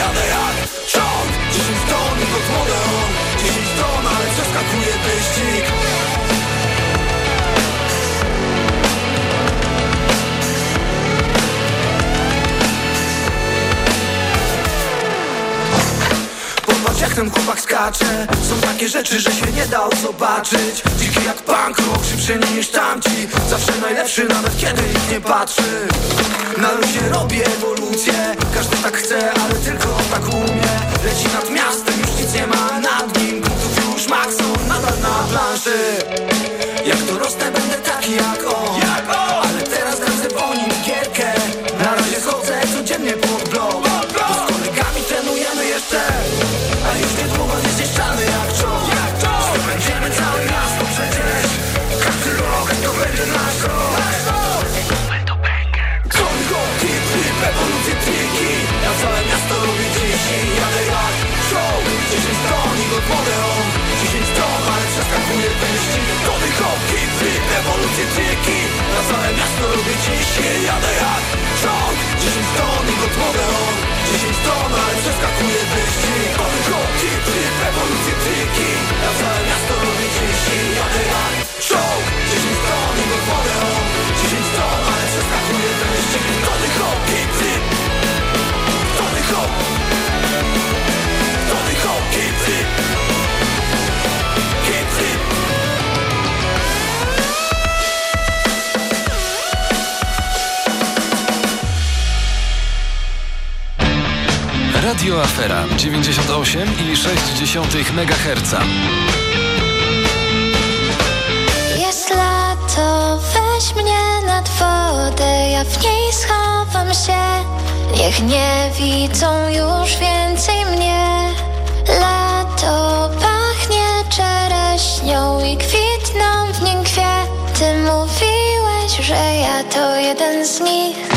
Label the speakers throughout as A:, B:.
A: dziś Jadę ten chłopak skacze. Są takie rzeczy, że się nie da zobaczyć. Dziki jak punk rock, szybszy niż tamci. Zawsze najlepszy, nawet kiedy nikt nie patrzy. Na luzie robię ewolucję. Każdy tak chce, ale tylko tak umie. Leci nad miastem, już nic nie ma nad nim. Punktów już max, nadal na planszy. Jak to rosnę, będę taki jak on. Tony Hawk, hip, hip, ewolucje, triki. Ja całe miasto lubię dziś i jadę jak show 10 ton i go on. 10 ton, ale przeskakuje wyścig. Tony Hawk, hip, hip, ewolucje, triki. Ja całe miasto lubię dziś i jadę jak show 10 ton i go on. 10 ton, ale przeskakuje wyścig. Tony Hawk, hip,
B: Radio Afera 98,6 MHz.
C: Jest lato, weź mnie nad wodę, ja w niej schowam się. Niech nie widzą już więcej mnie. Lato pachnie czereśnią i kwitną w nim kwiaty. Mówiłeś, że ja to jeden z nich.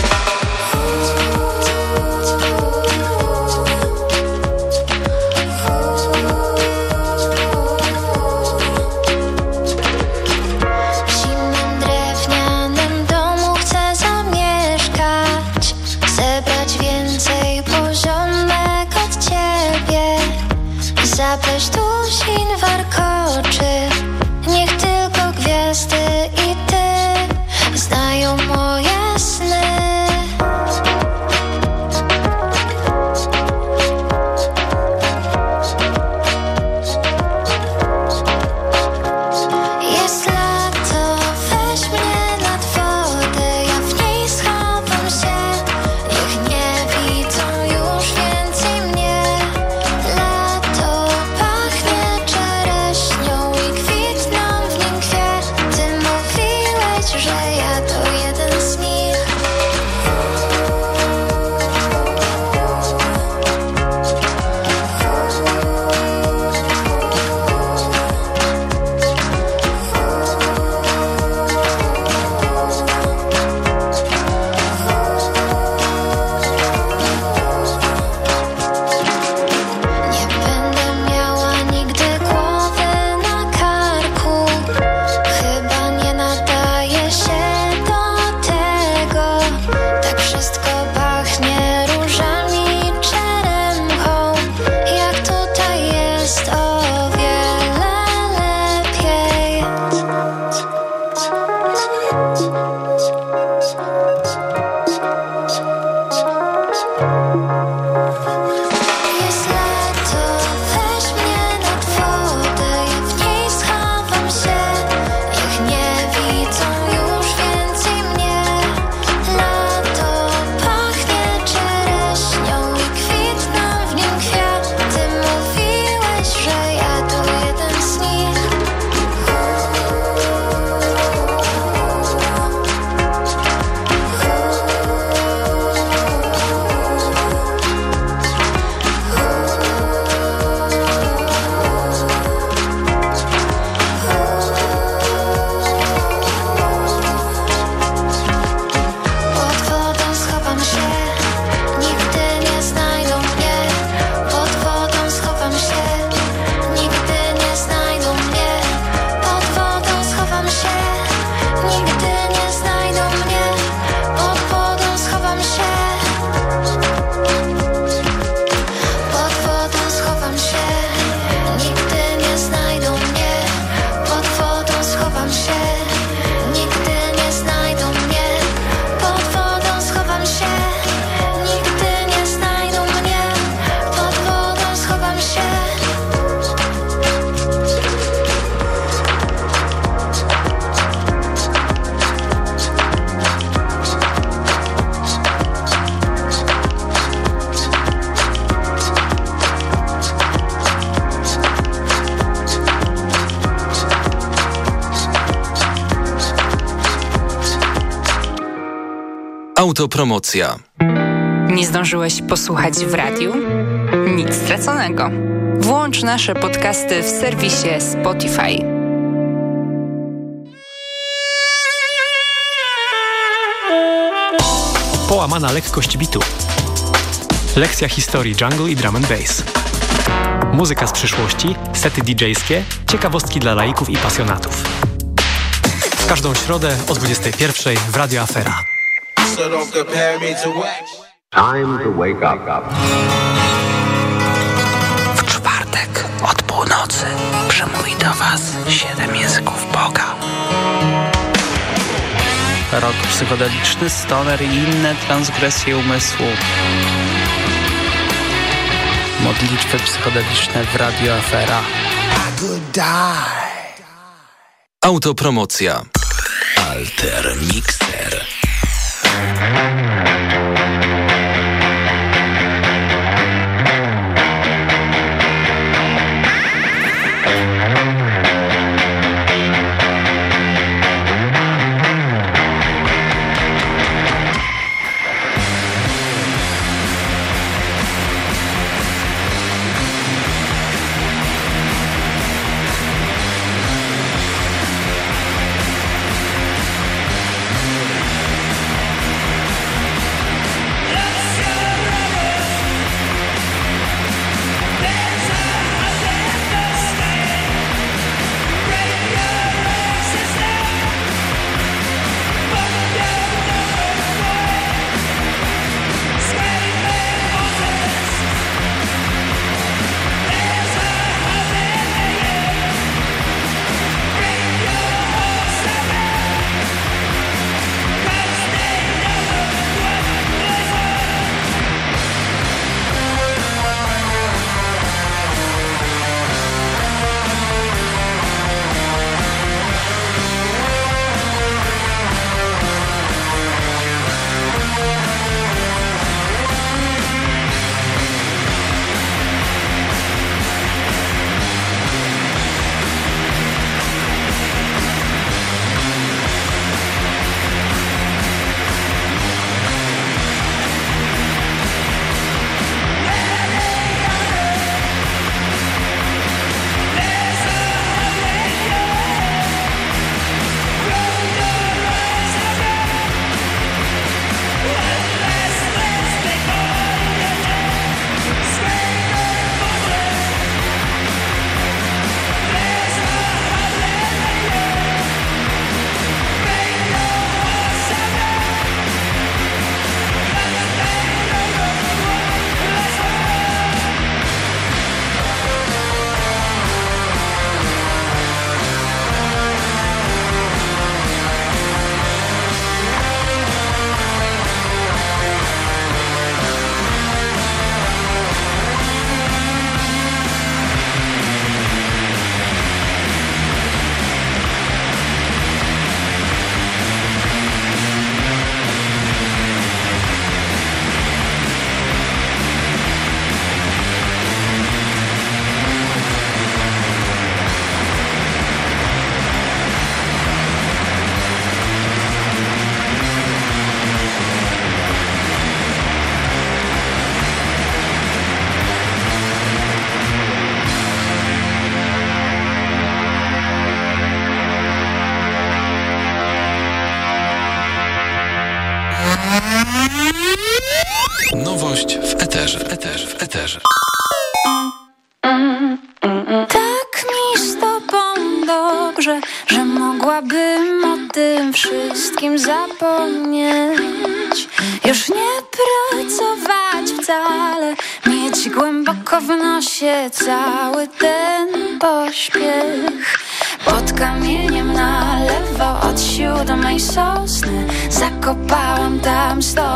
D: Autopromocja.
E: Nie zdążyłeś posłuchać w radiu? Nic straconego. Włącz nasze podcasty w serwisie Spotify.
F: Połamana lekkość bitu. Lekcja historii jungle i drum and bass. Muzyka z przyszłości, sety DJ-skie, ciekawostki dla laików i pasjonatów. W każdą środę o 21 w Radio Afera.
G: Time to wake up.
H: W czwartek od północy przemówi do Was siedem języków Boga. Rok psychodeliczny, stoner i inne transgresje umysłu. Modlitwy psychodeliczne w Radio Afera.
D: Autopromocja.
H: Alter Mixer.
C: Thank.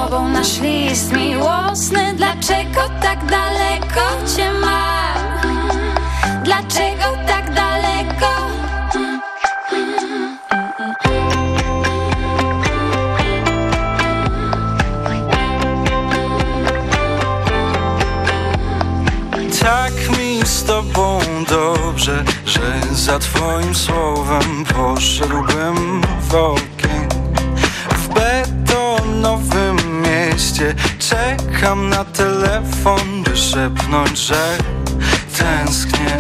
C: Tobą nasz list miłosny Dlaczego tak daleko cię mam? Dlaczego tak daleko?
I: Tak mi z tobą dobrze, że za twoim słowem poszedłbym w ogień
C: Czekam na telefon, by szepnąć, że tęsknię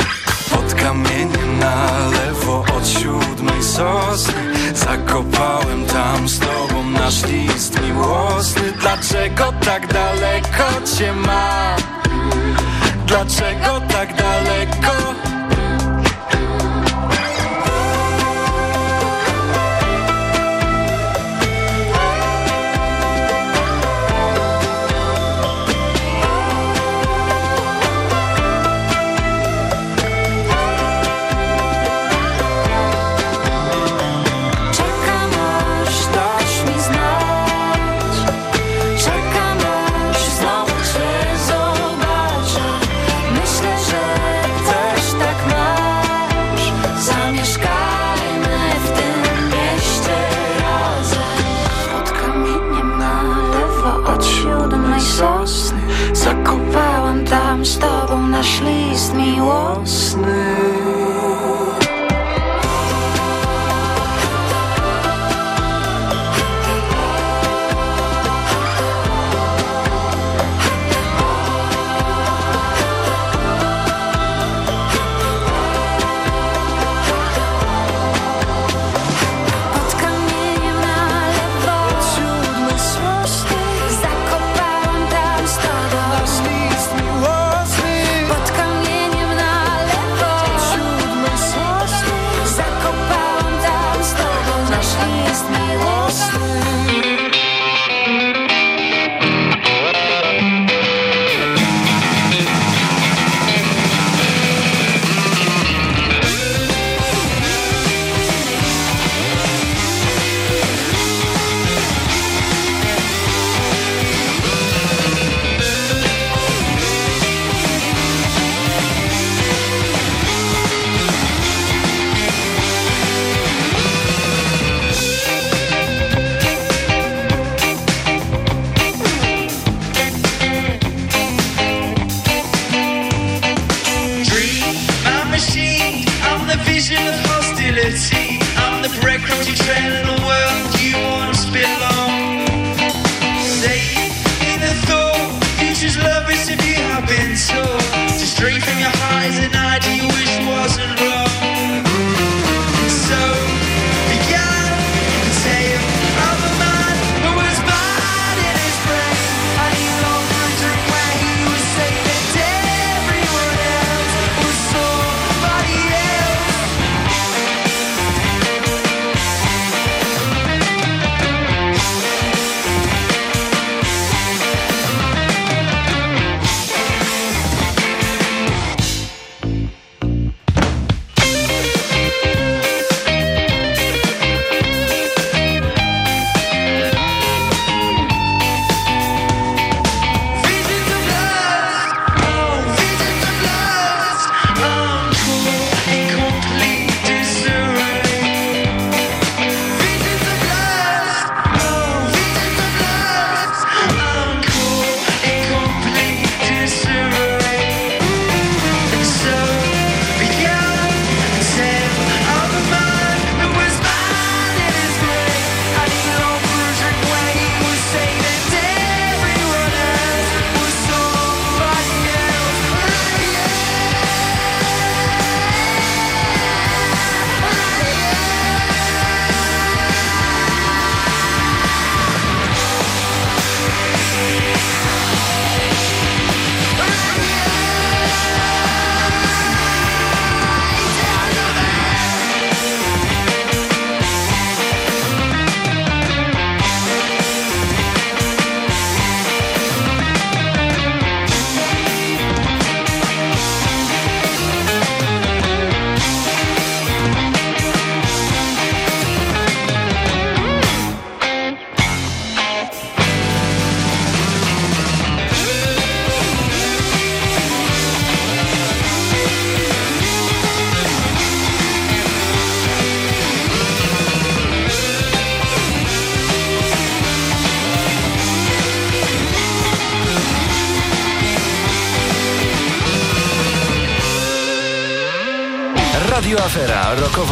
C: Pod kamieniem na lewo od siódmej sosny Zakopałem tam z tobą nasz list miłosny Dlaczego tak daleko cię mam? Dlaczego tak daleko?
J: Rokowo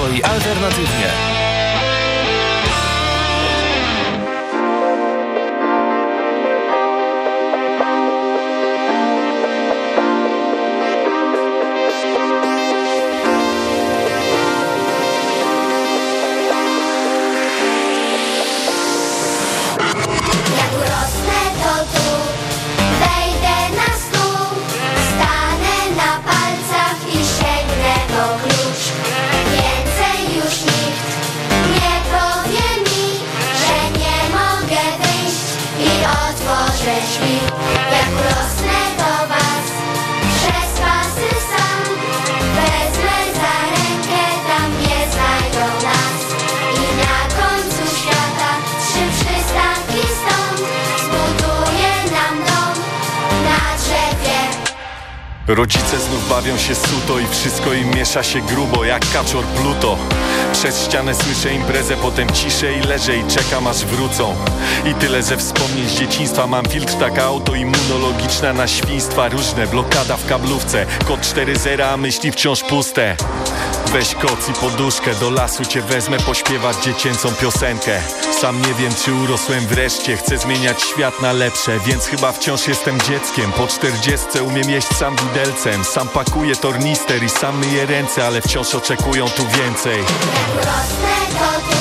J: i
K: Rodzice znów bawią się suto i wszystko im miesza się grubo jak kaczor Pluto. Przez ścianę słyszę imprezę, potem ciszę i leżę i czekam aż wrócą. I tyle ze wspomnień z dzieciństwa. Mam filtr taka autoimmunologiczna na świństwa. Różne, blokada w kablówce. Kod 4.0, a myśli wciąż puste Weź koc i poduszkę, do lasu cię wezmę pośpiewać dziecięcą piosenkę. Sam nie wiem czy urosłem wreszcie, chcę zmieniać świat na lepsze Więc chyba wciąż jestem dzieckiem, po czterdziestce umiem jeść sam widelcem Sam pakuję tornister i sam myję ręce, ale wciąż oczekują tu więcej.
L: To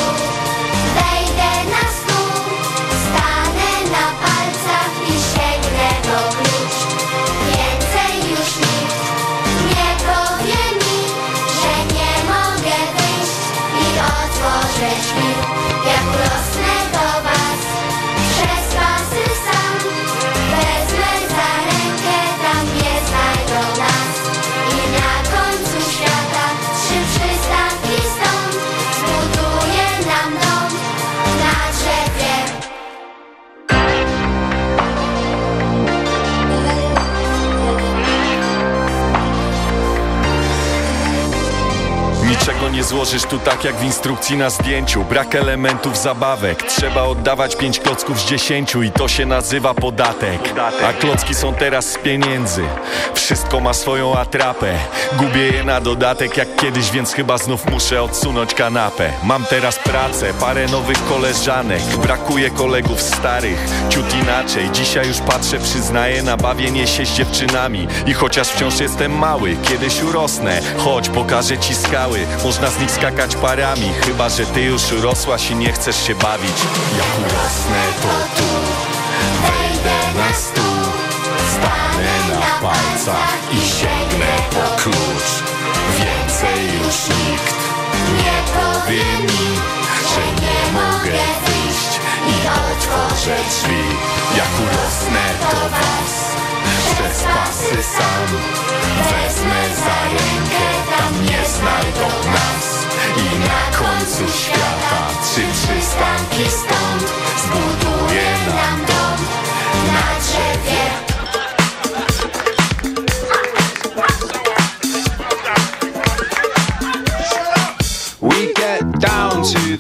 K: nie złożysz tu tak jak w instrukcji na zdjęciu. Brak elementów zabawek Trzeba oddawać pięć klocków z dziesięciu I to się nazywa podatek. A klocki są teraz z pieniędzy. Wszystko ma swoją atrapę. Gubię je na dodatek jak kiedyś Więc chyba znów muszę odsunąć kanapę. Mam teraz pracę, parę nowych koleżanek. Brakuje kolegów starych Ciut inaczej, dzisiaj już patrzę Przyznaję na bawienie się z dziewczynami. I chociaż wciąż jestem mały Kiedyś urosnę. Chodź, pokażę ci skały. Można z nich skakać parami Chyba, że ty już urosłaś i nie chcesz się bawić. Jak urosnę to tu Wejdę na stół Stanę na palcach i sięgnę po klucz. Więcej już nikt nie powie mi Że nie mogę wyjść i otworzę drzwi. Jak urosnę to was przez pasy sam. Wezmę za rękę, tam nie znajdą nas. I na końcu świata trzy przystanki stąd. Zbuduję nam dom na drzewie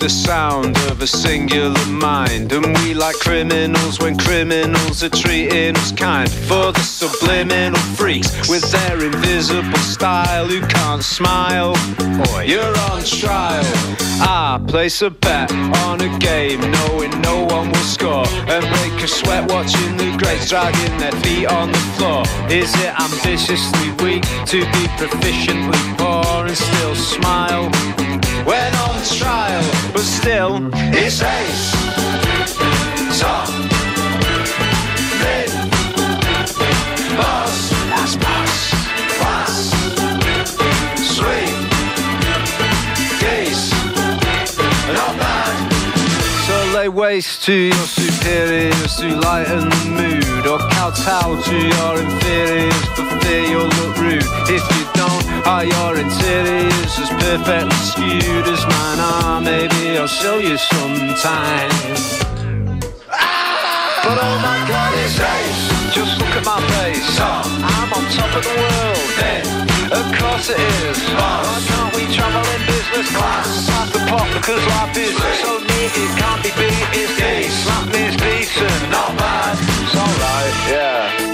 M: the sound of a singular mind. And we like criminals when criminals are treating us kind. For the subliminal freaks with their invisible style who can't smile. Boy, you're on trial. I place a bet on a game knowing no one will score. And make a sweat watching the greats dragging their feet on the floor. Is it ambitiously weak to be proficiently poor and still smile? When on trial, but still, it's ace. Top, mid, boss, that's pass, class, sweet, geese, not bad. So lay waste to your superiors to lighten the mood, or kowtow to your inferiors for fear you'll look rude. If you don't, are your interiors as perfectly skewed as mine are? Maybe I'll show you sometime. But oh my god, it's ace. Just look at my face. I'm on top of the world. Of course it is. Why can't we travel in business class? Pass the pot because life is so neat it can't be beat. It's decent. That means decent. Not bad. It's alright, yeah.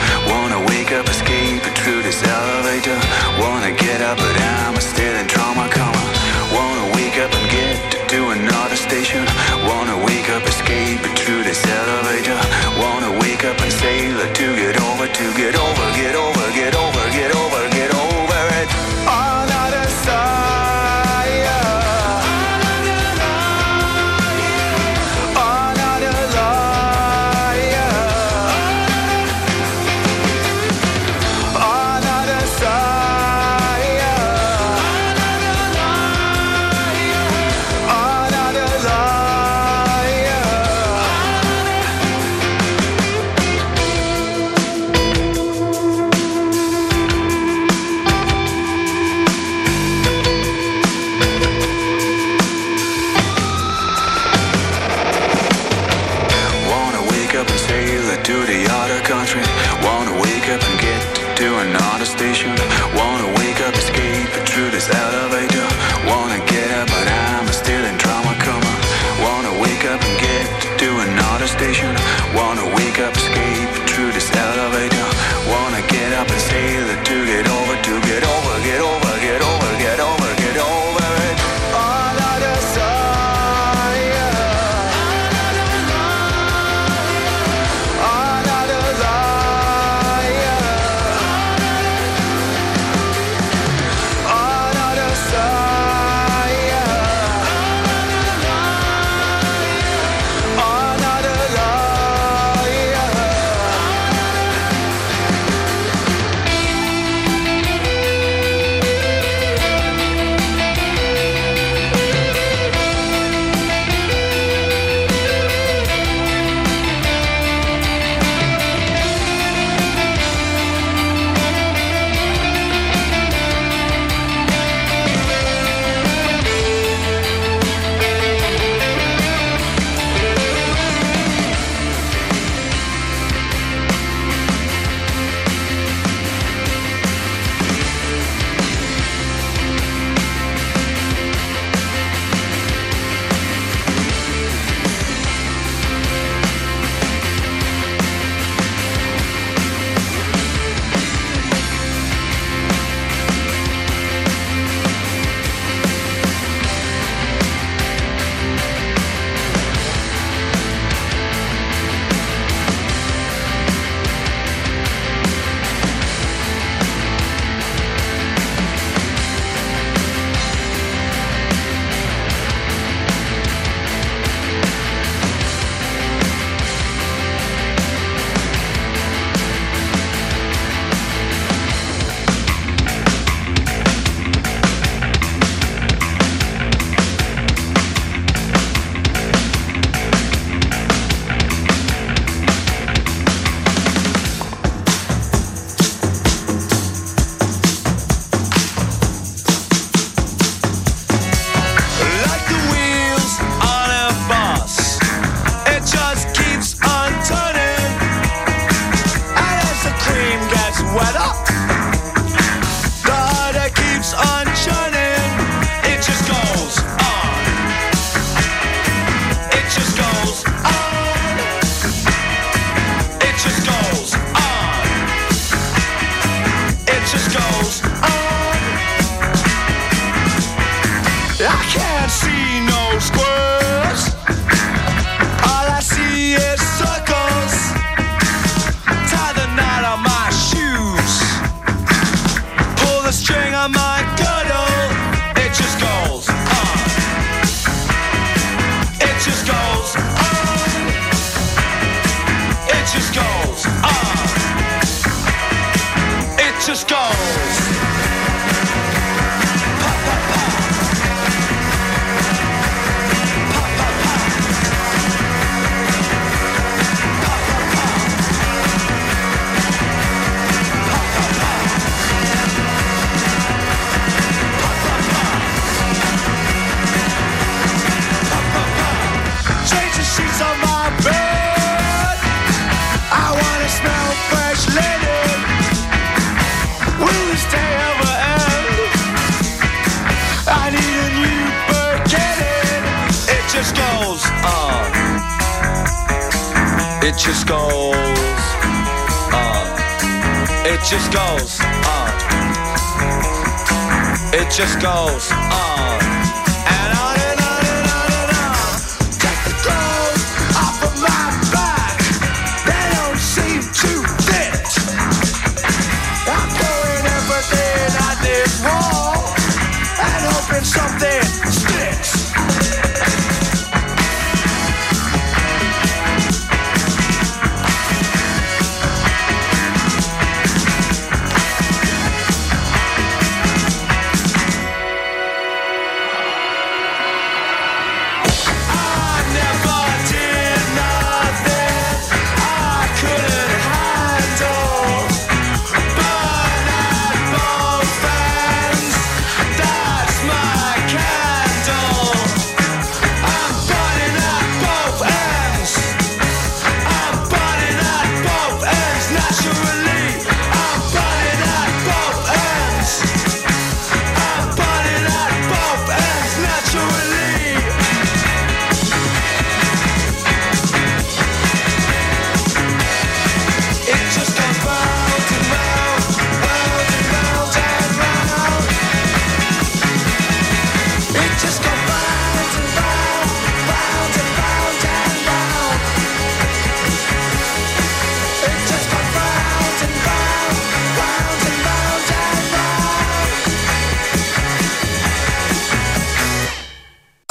N: to get
J: just goes on. It just goes on. It just goes uh, on.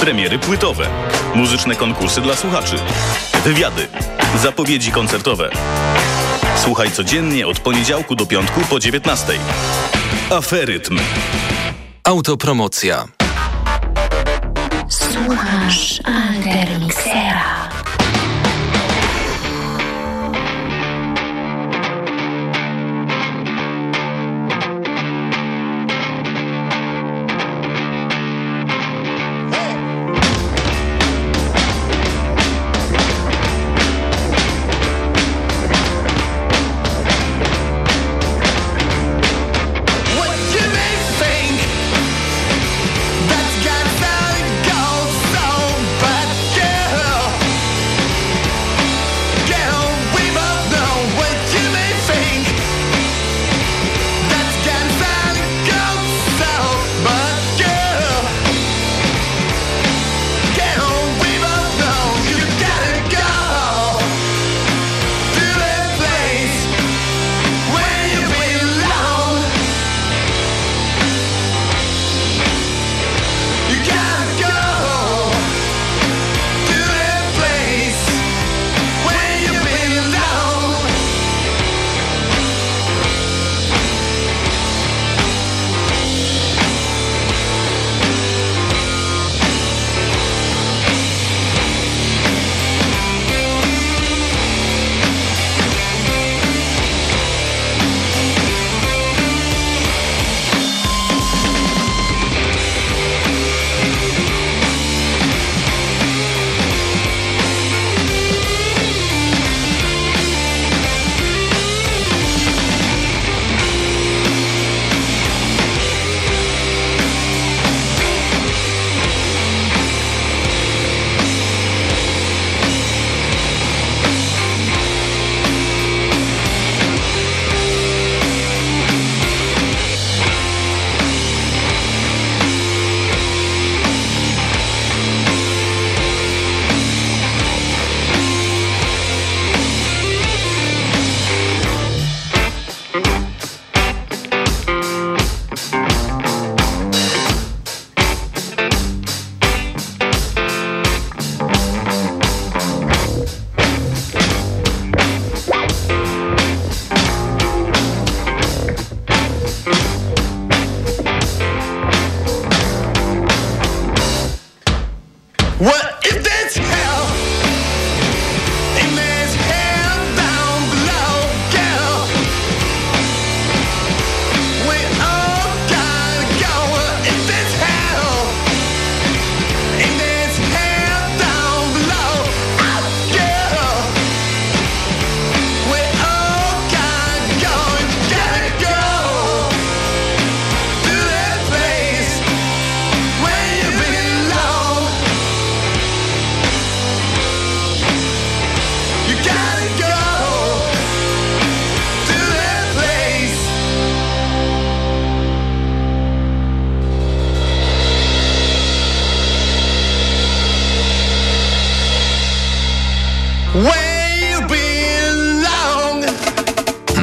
O: Premiery płytowe. Muzyczne konkursy dla słuchaczy. Wywiady. Zapowiedzi koncertowe. Słuchaj codziennie od poniedziałku do piątku po 19. Aferytm.
D: Autopromocja.
P: Słuchasz Undermixera.
J: What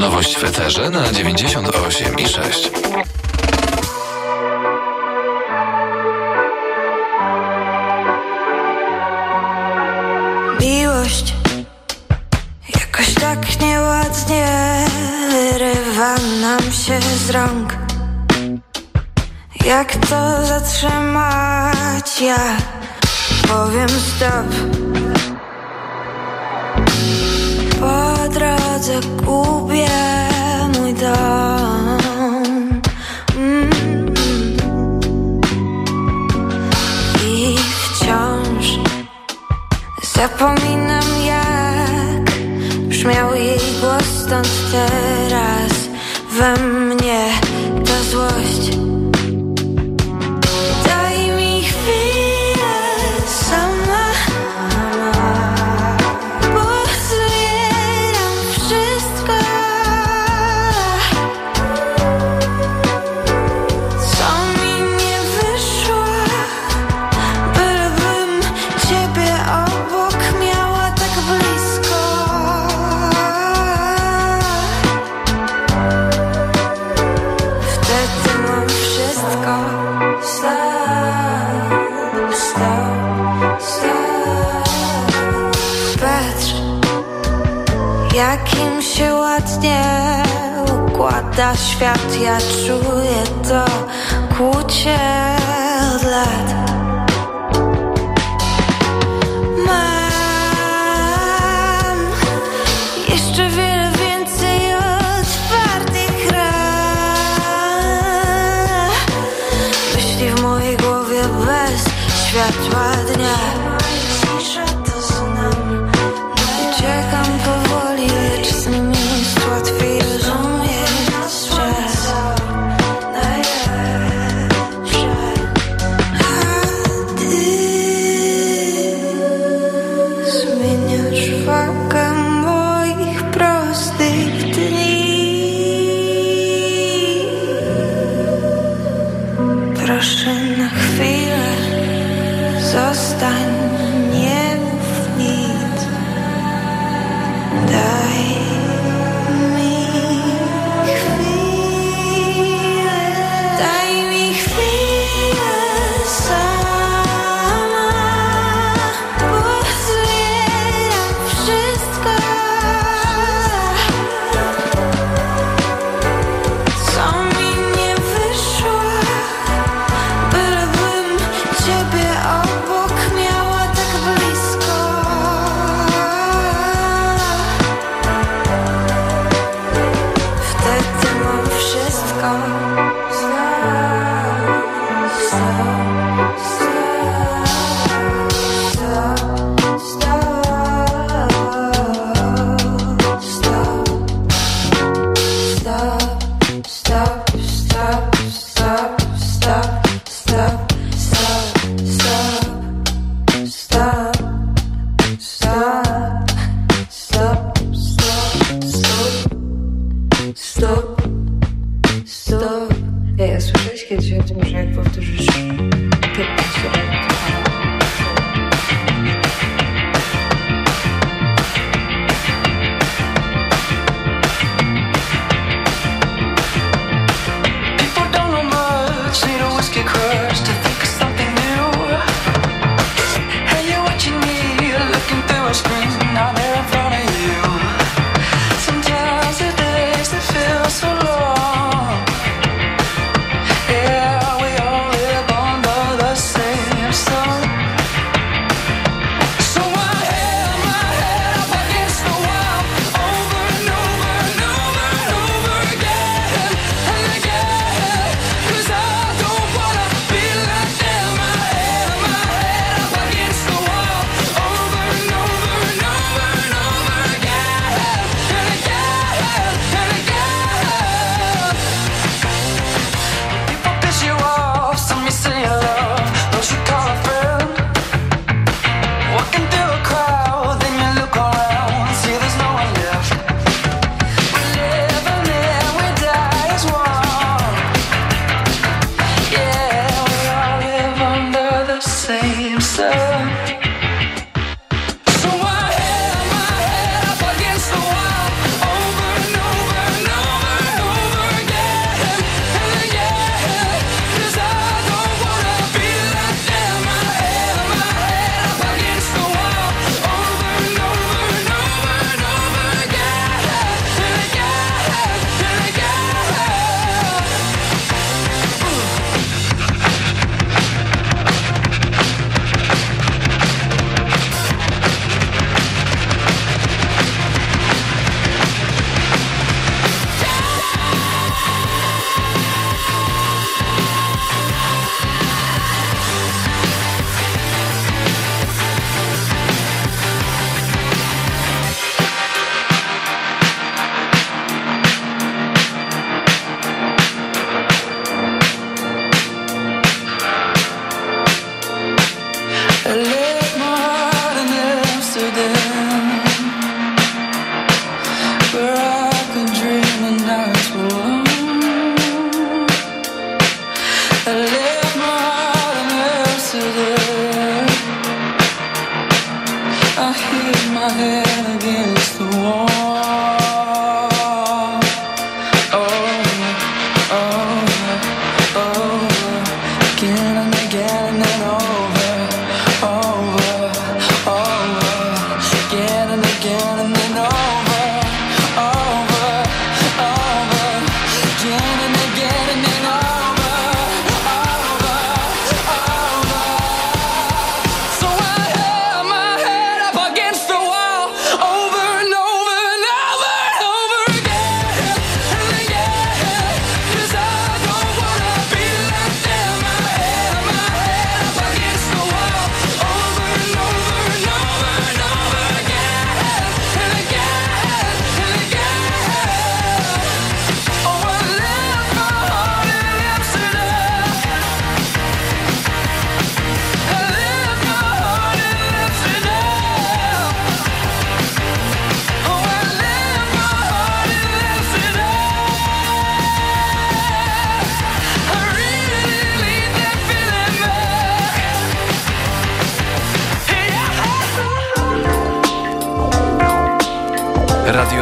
D: Nowość w eterze na 98 i 6.
Q: Miłość jakoś tak nieładnie rywa nam się z rąk. Jak to zatrzymać? Ja powiem stop. Po drodze ku Zapominam jak brzmiał jej głos stąd teraz we mnie. opada świat, ja czuję to kłucie. świecie o tym, że jak powtórzysz,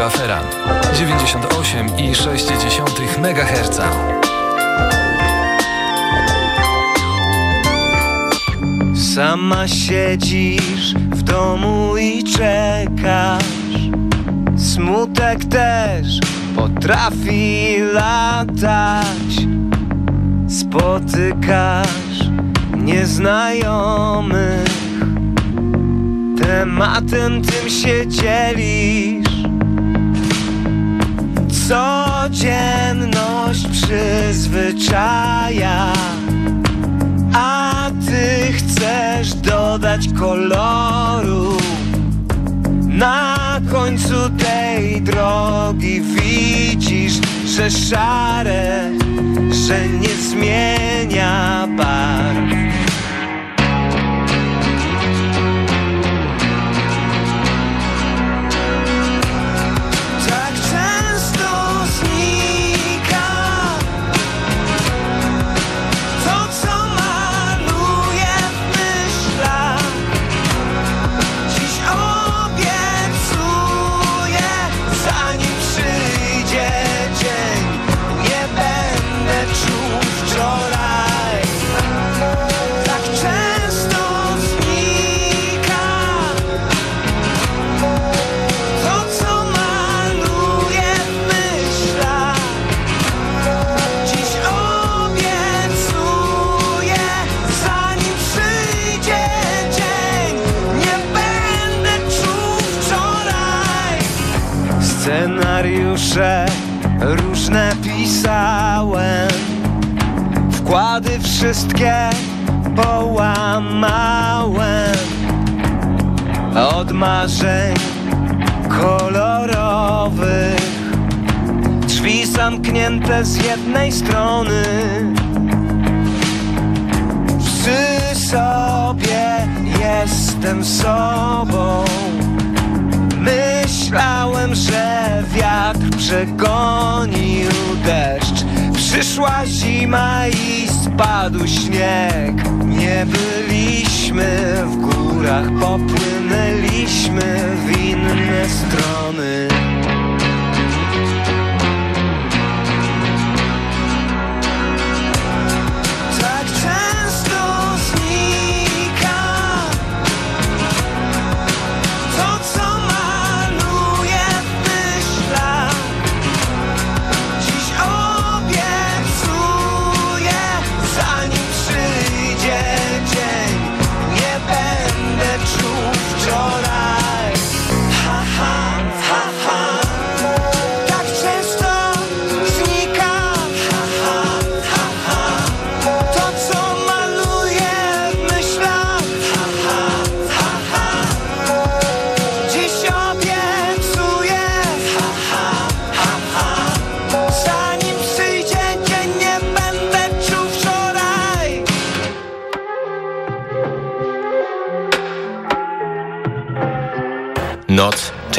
R: Afera 98,6 MHz.
J: Sama siedzisz w domu i czekasz. Smutek też potrafi latać. Spotykasz nieznajomych. Tematem tym się dzielisz. Codzienność przyzwyczaja. A ty chcesz dodać koloru Na końcu tej drogi. Widzisz, że szare Że nie zmienia barw Scenariusze różne pisałem. Wkłady wszystkie połamałem. Od marzeń kolorowych Drzwi zamknięte z jednej strony. Przy sobie jestem sobą Myślałem, że wiatr przegonił deszcz. Przyszła zima i spadł śnieg. Nie byliśmy w górach, popłynęliśmy w inne strony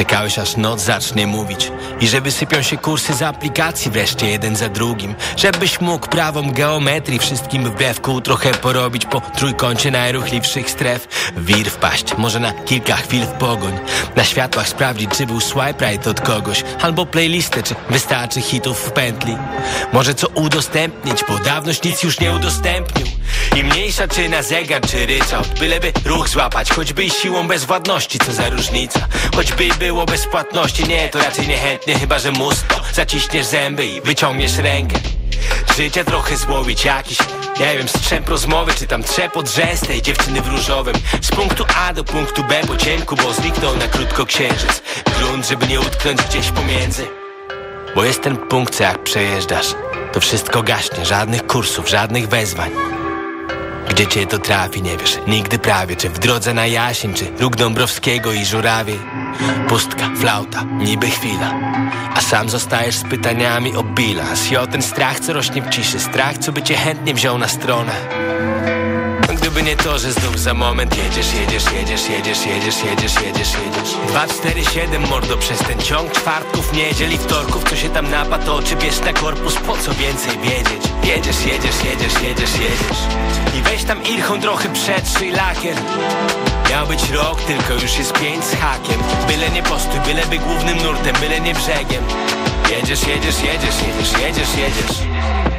S: czekałeś aż noc zacznie mówić I że wysypią się kursy z aplikacji wreszcie jeden za drugim. Żebyś mógł prawą geometrii wszystkim wbrew kół trochę porobić Po trójkącie najruchliwszych stref. Wir wpaść, może na kilka chwil w pogoń. Na światłach sprawdzić czy był swipe right od kogoś. Albo playlistę, czy wystarczy hitów w pętli. Może co udostępnić, bo dawność nic już nie udostępnił. I mniejsza czy na zegar, czy ryczałt Byleby ruch złapać, choćby i siłą bezwładności Co za różnica, choćby było bez płatności Nie, to raczej niechętnie, chyba że musto Zaciśniesz zęby i wyciągniesz rękę. Życia trochę złowić jakiś nie wiem, strzęp rozmowy, czy tam trzepot rzęstej dziewczyny w różowym. Z punktu A do punktu B po cienku, bo zniknął na krótko księżyc. Grunt, żeby nie utknąć gdzieś pomiędzy. Bo jest ten punkt, co jak przejeżdżasz To wszystko gaśnie, żadnych kursów, żadnych wezwań gdzie cię to trafi, nie wiesz. Nigdy prawie Czy w drodze na Jasień, czy róg Dąbrowskiego i Żurawie. Pustka, flauta, niby chwila. A sam zostajesz z pytaniami o bilans. I o ten strach, co rośnie w ciszy. Strach, co by cię chętnie wziął na stronę Gdyby nie to, że znów za moment jedziesz, jedziesz, jedziesz, jedziesz, jedziesz, jedziesz, jedziesz, jedziesz 2, 4, 7 mordo przez ten ciąg czwartków, niedziel i wtorków Co się tam napatoczy, bierz na korpus, po co więcej wiedzieć Jedziesz, jedziesz, jedziesz, jedziesz, jedziesz I weź tam irchą trochę przetrzyj lakier Miał być rok, tylko już jest pięć z hakiem Byle nie postój, byle by głównym nurtem, byle nie brzegiem Jedziesz, jedziesz, jedziesz, jedziesz, jedziesz, jedziesz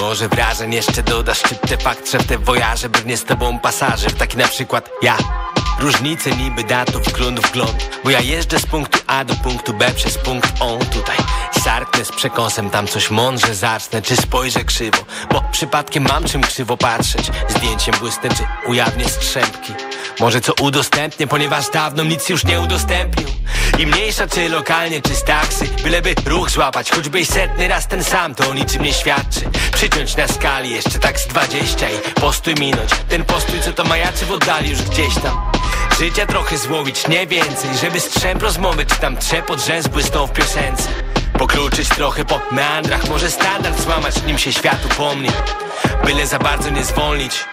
S: może wrażeń jeszcze dodasz szczyptę fakt, w te wojaże brnie z tobą pasażer? Taki na przykład ja. Różnice niby datów, grunt w Bo ja jeżdżę z punktu A do punktu B przez punkt O Tutaj. Sarknę z przekąsem, tam coś mądrze zacznę Czy spojrzę krzywo, bo przypadkiem mam czym krzywo patrzeć. Zdjęciem błysnę, czy ujawnię strzępki. Może co udostępnię, ponieważ dawno nic już nie udostępnił I mniejsza czy lokalnie, czy z taksy Byleby ruch złapać, choćbyś setny raz ten sam To o niczym nie świadczy. Przyciąć na skali jeszcze tak z dwadzieścia I postój minąć, ten postój co to majaczy w oddali już gdzieś tam. Życia trochę złowić, nie więcej Żeby strzęp rozmowy, czy tam trzepot rzęs błysnął w piosence. Pokluczyć trochę po meandrach Może standard złamać, nim się świat upomni. Byle za bardzo nie zwolnić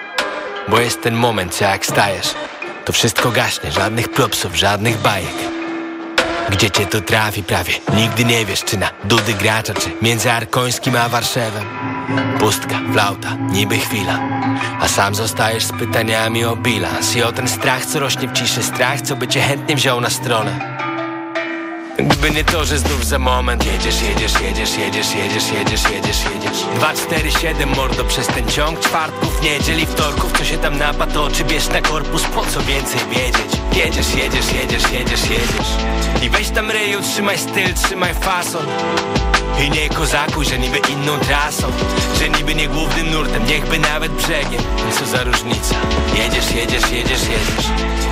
S: Bo jest ten moment, co jak stajesz. To wszystko gaśnie, żadnych propsów, żadnych bajek Gdzie cię to trafi prawie? Nigdy nie wiesz, czy na dudy gracza Czy między Arkońskim a Warszawem Pustka, flauta, niby chwila. A sam zostajesz z pytaniami o bilans. I o ten strach, co rośnie w ciszy Strach, co by cię chętnie wziął na stronę Gdyby nie to, że znów za moment Jedziesz, jedziesz, jedziesz, jedziesz, jedziesz, jedziesz, jedziesz, jedziesz. 2, 4, 7 mordo przez ten ciąg. Czwartków, niedziel i wtorków Co się tam napatoczy, bierz na korpus? Po co więcej wiedzieć? Jedziesz, jedziesz, jedziesz, jedziesz, jedziesz. I weź tam ryju, trzymaj styl, trzymaj fason. I nie kozakuj, że niby inną trasą. Że niby nie głównym nurtem, niechby nawet brzegiem. Co za różnica? Jedziesz, jedziesz, jedziesz, jedziesz